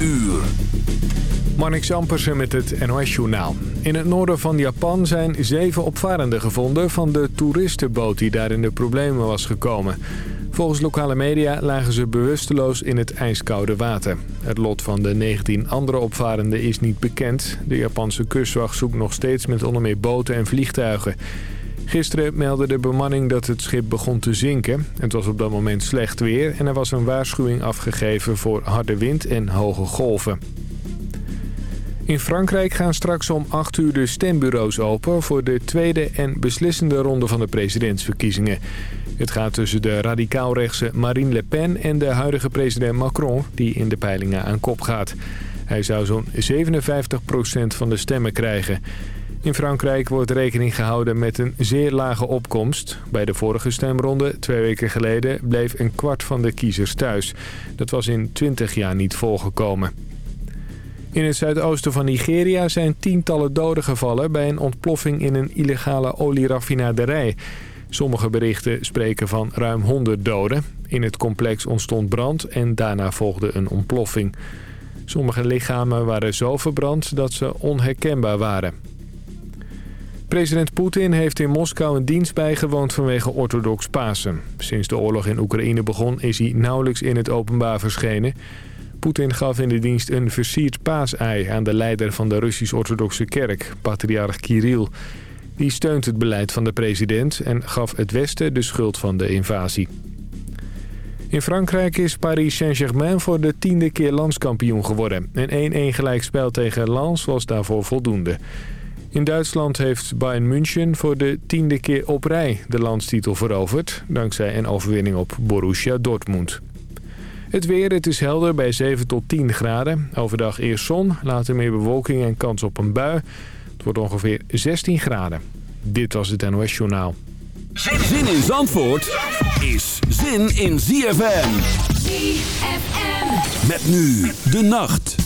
uur. Marnix Ampersen met het NOS-journaal. In het noorden van Japan zijn zeven opvarenden gevonden van de toeristenboot die daar in de problemen was gekomen. Volgens lokale media lagen ze bewusteloos in het ijskoude water. Het lot van de 19 andere opvarenden is niet bekend. De Japanse kustwacht zoekt nog steeds met onder meer boten en vliegtuigen. Gisteren meldde de bemanning dat het schip begon te zinken. Het was op dat moment slecht weer en er was een waarschuwing afgegeven voor harde wind en hoge golven. In Frankrijk gaan straks om 8 uur de stembureaus open... voor de tweede en beslissende ronde van de presidentsverkiezingen. Het gaat tussen de radicaalrechtse Marine Le Pen en de huidige president Macron... die in de peilingen aan kop gaat. Hij zou zo'n 57% van de stemmen krijgen. In Frankrijk wordt rekening gehouden met een zeer lage opkomst. Bij de vorige stemronde, twee weken geleden, bleef een kwart van de kiezers thuis. Dat was in 20 jaar niet volgekomen. In het zuidoosten van Nigeria zijn tientallen doden gevallen... bij een ontploffing in een illegale olieraffinaderij. Sommige berichten spreken van ruim 100 doden. In het complex ontstond brand en daarna volgde een ontploffing. Sommige lichamen waren zo verbrand dat ze onherkenbaar waren. President Poetin heeft in Moskou een dienst bijgewoond vanwege orthodox Pasen. Sinds de oorlog in Oekraïne begon is hij nauwelijks in het openbaar verschenen. Poetin gaf in de dienst een versierd paasei aan de leider van de Russisch-orthodoxe kerk, patriarch Kirill. Die steunt het beleid van de president en gaf het Westen de schuld van de invasie. In Frankrijk is Paris Saint-Germain voor de tiende keer landskampioen geworden. Een 1-1 gelijkspel tegen Lens was daarvoor voldoende. In Duitsland heeft Bayern München voor de tiende keer op rij de landstitel veroverd... dankzij een overwinning op Borussia Dortmund. Het weer, het is helder bij 7 tot 10 graden. Overdag eerst zon, later meer bewolking en kans op een bui. Het wordt ongeveer 16 graden. Dit was het NOS Journaal. Zin in Zandvoort is zin in ZFM. ZFM. Met nu de nacht.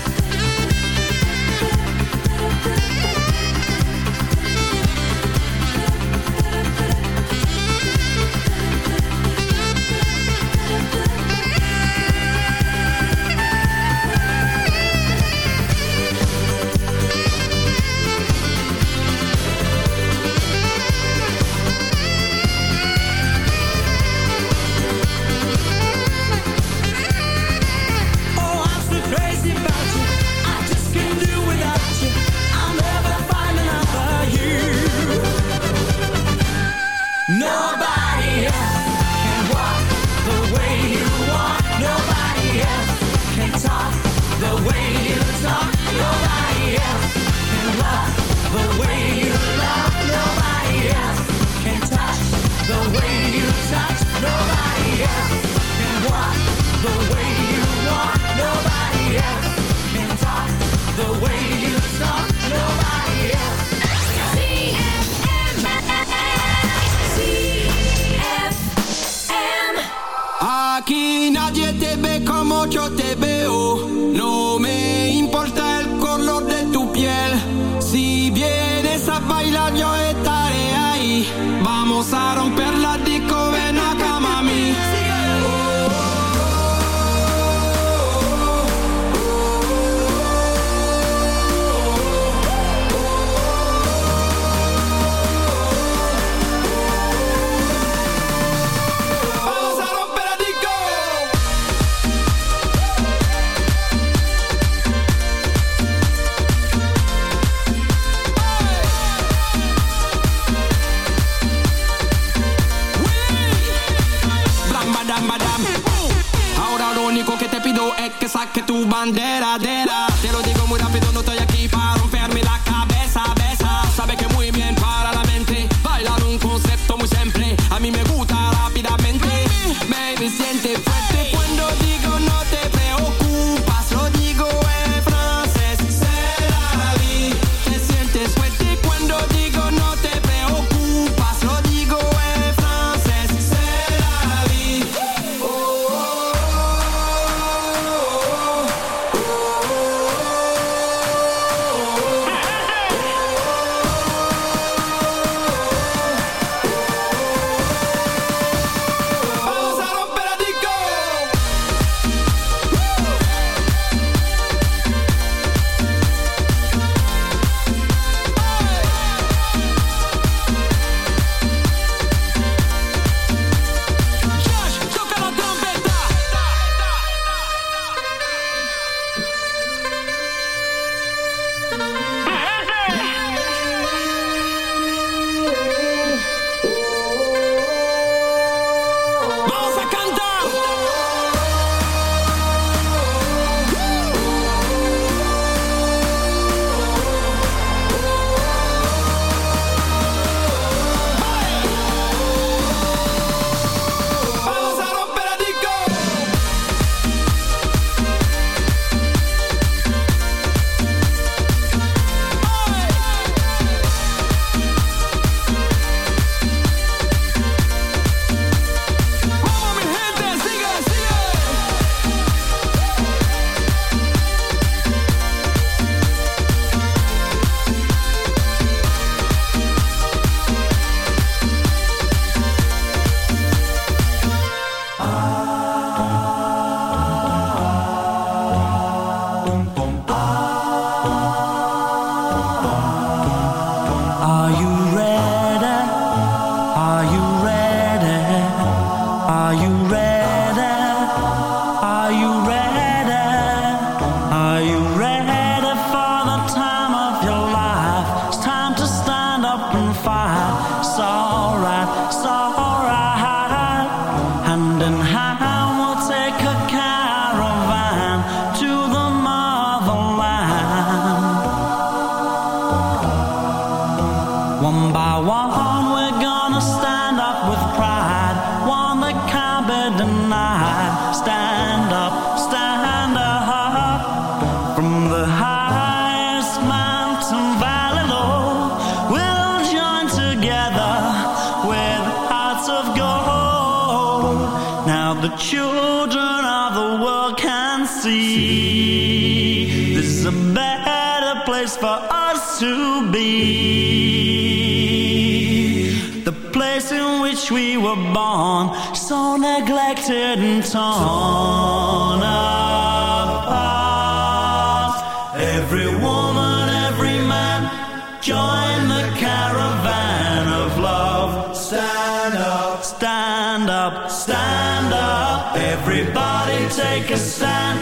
Take a stand.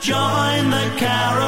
Join the caravan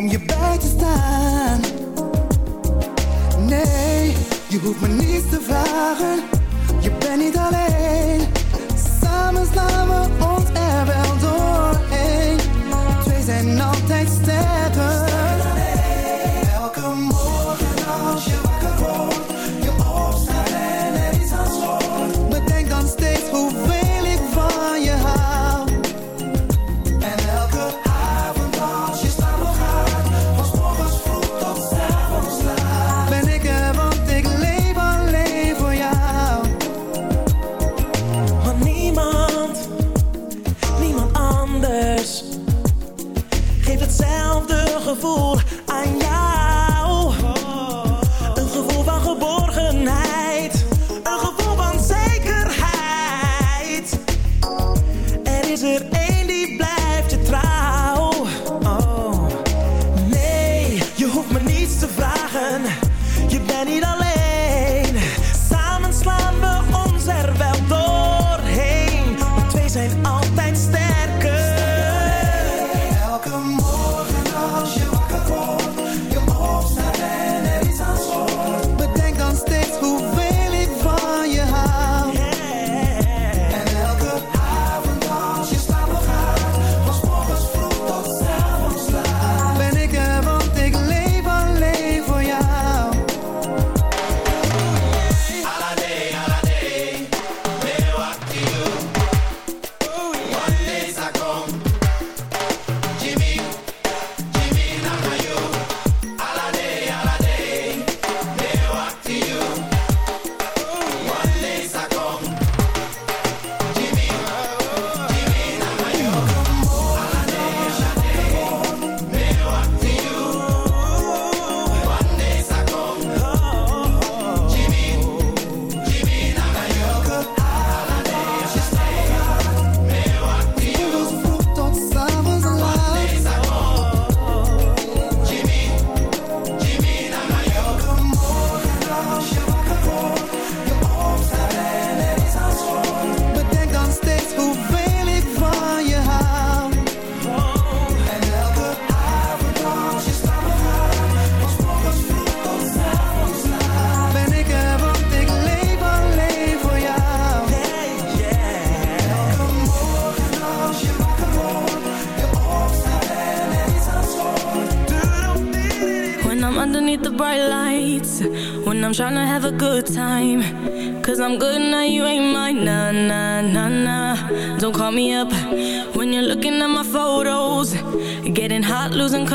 Om je bij te staan. Nee, je hoeft me niets te vragen. Je bent niet alleen. Samen slaan we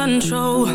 control.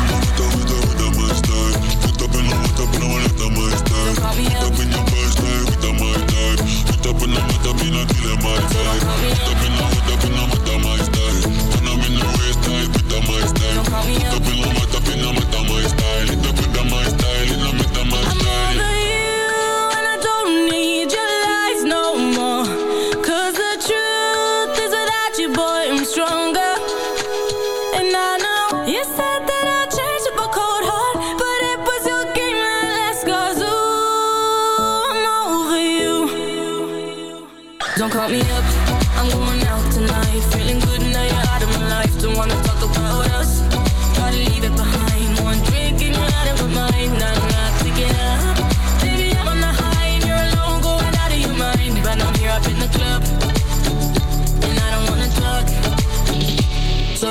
up in the mud, up in the killer my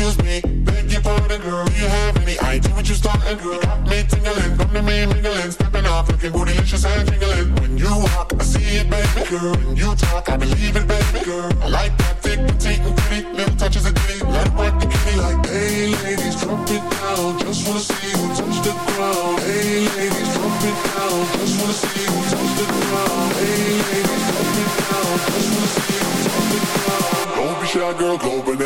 Excuse me, beg your pardon, girl. Do you have any idea what you starting, girl? Got me tingling, come to me mingling, stepping off, looking bootylicious and jingling. When you walk, I see it, baby girl. When you talk, I believe it, baby girl. I like that thick, petite, and pretty. Little touches of ditty, let it work the kitty like, hey ladies, drop it down. Just wanna see you touch the ground. Hey ladies, drop it down. Just wanna see you touch the ground. Hey ladies, drop it down. Just wanna see you touch the ground. Don't be shy, girl, go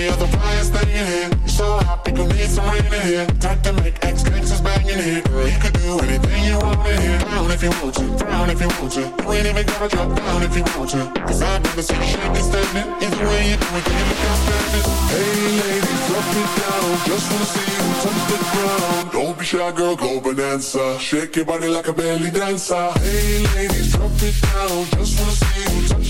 Say you're the brightest thing in here. You're so happy, gon' need some rain in here. Time to make X gangsters bang in here. Girl, you could do anything you want in here. Down if you want to, down if you want to. You ain't even gotta drop down if you want to. Cause I've never seen you shaking standing. Either way you do it, can you look outstanding? Hey ladies, drop it down. Just wanna see you touch the ground. Don't be shy, girl, go bonanza. Shake your body like a belly dancer. Hey ladies, drop it down. Just wanna see you touch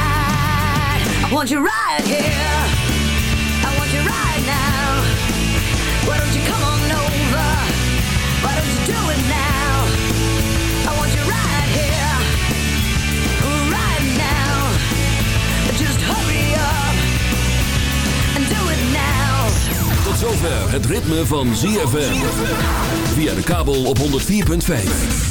Want you right here. I want you right now. Why don't you come on over? Why don't you do it now? I want you right here, right now. Just hurry up and do it now. Tot zover het ritme van ZFM. Via de kabel op 104.5.